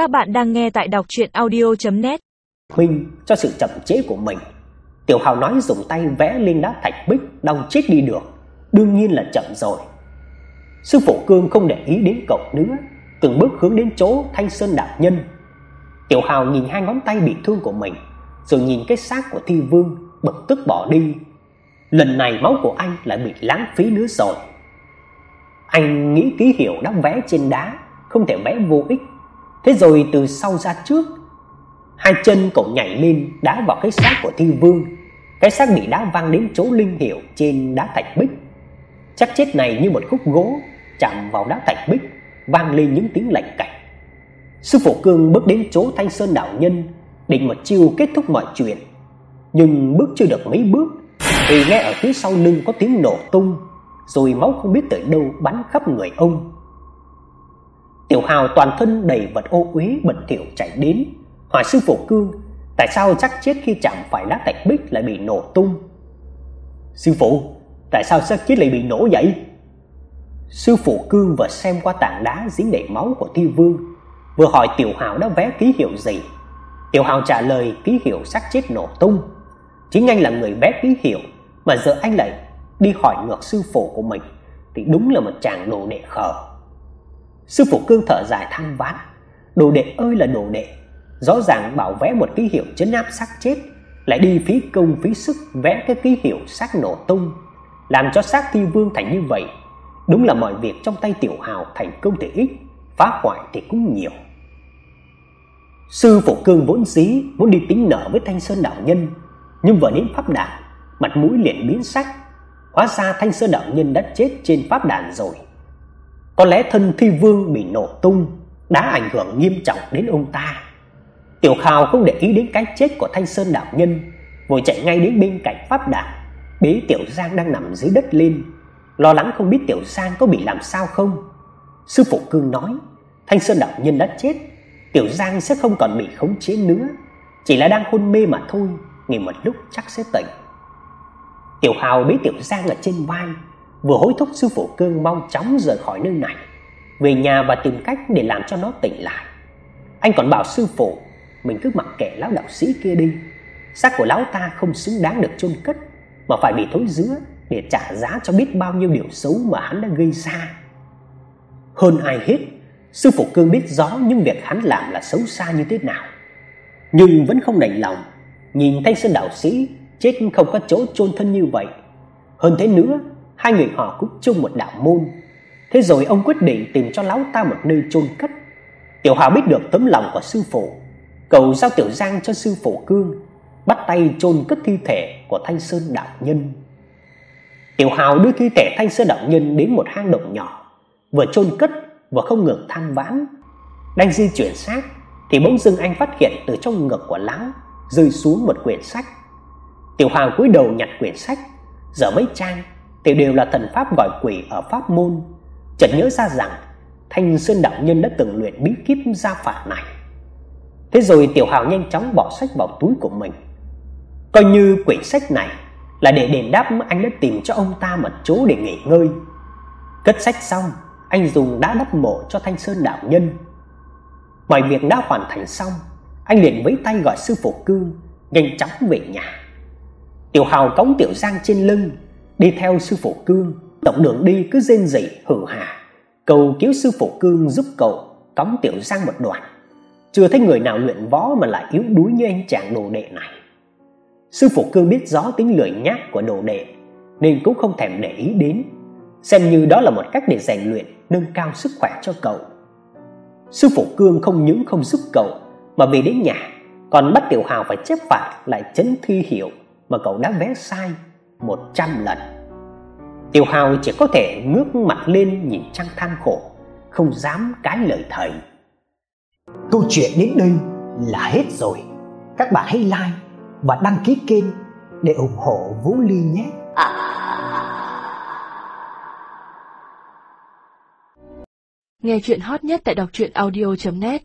Các bạn đang nghe tại đọc chuyện audio.net Minh cho sự chậm chế của mình. Tiểu Hào nói dùng tay vẽ lên đá thạch bích đong chết đi được, đương nhiên là chậm rồi. Sư phụ Cương không để ý đến cậu nữa, từng bước hướng đến chỗ Thanh Sơn đạo nhân. Tiểu Hào nhìn hai ngón tay bị thương của mình, rồi nhìn cái xác của Thi Vương, bực tức bỏ đi. Lần này máu của anh lại bị lãng phí nữa rồi. Anh nghĩ ký hiệu đã vẽ trên đá không thể vẽ vô ích. Thế rồi từ sau ra trước, hai chân cậu nhảy lên đá vào cái xác của Thi Vương. Cái xác bị đá văng đến chỗ linh hiệu trên đá thạch bích. Chắc chết này như một khúc gỗ chạm vào đá thạch bích, vang lên những tiếng lạch cạch. Sư phụ Cương bước đến chỗ Thanh Sơn đạo nhân, định một chiêu kết thúc mọi chuyện. Nhưng bước chưa được mấy bước thì nghe ở phía sau lưng có tiếng nổ tung, rồi máu không biết từ đâu bắn khắp người ông. Tiểu Hào toàn thân đầy vật ô uế bẩn thỉu chạy đến, hỏi sư phụ Cương, tại sao chắc chết khi chạm phải đá thạch bích lại bị nổ tung? Sư phụ, tại sao xác chết lại bị nổ vậy? Sư phụ Cương vừa xem qua tảng đá dính đầy máu của Thi Vương, vừa hỏi Tiểu Hào đã vẽ ký hiệu gì. Tiểu Hào trả lời ký hiệu xác chết nổ tung. Chính anh là người vẽ ký hiệu mà giờ anh lại đi hỏi ngược sư phụ của mình thì đúng là một chàng đồ đệ khờ. Sư phụ Cương thở dài than vãn, đồ đệ ơi là đồ đệ, rõ ràng bảo vẽ một ký hiệu chấn áp xác chết, lại đi phí công phí sức vẽ cái ký hiệu xác nổ tung, làm cho xác Thi Vương thành như vậy. Đúng là mọi việc trong tay Tiểu Hào thành công thì ít, phá hoại thì cũng nhiều. Sư phụ Cương vốn dĩ muốn đi tính nợ với Thanh Sơn đạo nhân, nhưng vừa đến pháp đàn, mặt mũi liền biến sắc. Hóa ra Thanh Sơn đạo nhân đã chết trên pháp đàn rồi. Có lẽ thân Thi Vương bị nổ tung đã ảnh hưởng nghiêm trọng đến ông ta. Tiểu Khào không để ý đến cái chết của Thanh Sơn đạo nhân, vội chạy ngay đến bên cạnh pháp đàn, bế Tiểu Giang đang nằm dưới đất lên, lo lắng không biết Tiểu Giang có bị làm sao không. Sư phụ Cương nói, Thanh Sơn đạo nhân đã chết, Tiểu Giang sẽ không còn bị khống chế nữa, chỉ là đang hôn mê mà thôi, nghỉ một lúc chắc sẽ tỉnh. Tiểu Hào bế Tiểu Giang ở trên vai, vừa hối thúc sư phụ Cương mau chóng rời khỏi nơi này, về nhà và tìm cách để làm cho nó tỉnh lại. Anh còn bảo sư phụ mình cứ mặc kệ lão đạo sĩ kia đi, xác của lão ta không xứng đáng được chôn cất mà phải bị thối rữa để trả giá cho biết bao nhiêu điều xấu mà hắn đã gây ra. Hơn ai hết, sư phụ Cương biết rõ những việc hắn làm là xấu xa như thế nào, nhưng vẫn không đành lòng nhìn Thanh Sơn đạo sĩ chết không có chỗ chôn thân như vậy. Hơn thế nữa, hai người họ cũng chung một đạo môn. Thế rồi ông quyết định tìm cho lão ta một nơi chôn cất. Tiểu Hào biết được tấm lòng của sư phụ, cầu giao Tiểu Giang cho sư phụ Cương, bắt tay chôn cất thi thể của Thanh Sơn đạo nhân. Tiểu Hào đưa thi thể Thanh Sơn đạo nhân đến một hang động nhỏ, vừa chôn cất vừa không ngừng than vãn. Đang di chuyển xác thì bỗng dưng anh phát hiện từ trong ngực của lão rơi xuống một quyển sách. Tiểu Hào cúi đầu nhặt quyển sách, dở mấy trang thì đều là thần pháp gọi quỷ ở pháp môn. Chợt nhớ ra rằng Thanh Sơn đạo nhân đã từng luyện bí kíp gia phả này. Thế rồi Tiểu Hào nhanh chóng bỏ sách vào túi của mình. Coi như quyển sách này là để đền đáp anh đã tìm cho ông ta một chỗ để nghỉ ngơi. Cất sách xong, anh dùng đá đắp mộ cho Thanh Sơn đạo nhân. Mọi việc đã hoàn thành xong, anh liền vẫy tay gọi sư phụ Cương nhanh chóng về nhà. Tiểu Hào cõng Tiểu Giang trên lưng, đi theo sư phụ Cương, tổng đường đi cứ rên rỉ hừ hà, cầu cứu sư phụ Cương giúp cậu cõng Tiểu Giang một đoạn. Chưa thấy người nào luyện võ mà lại yếu đuối như anh chàng đồ đệ này. Sư phụ Cương biết rõ tính lười nhác của đồ đệ nên cũng không thèm để ý đến, xem như đó là một cách để rèn luyện, nâng cao sức khỏe cho cậu. Sư phụ Cương không những không giúp cậu mà về đến nhà còn bắt Tiểu Hào phải chép phạt lại chấn thi hiệu mà cậu đã vẽ sai 100 lần. Tiểu Hào chỉ có thể ngước mặt lên nhìn trăng than khổ, không dám cái lời thầy. Câu chuyện đến đây là hết rồi. Các bạn hãy like và đăng ký kênh để ủng hộ Vũ Ly nhé. Nghe chuyện hot nhất tại đọc truyện audio.net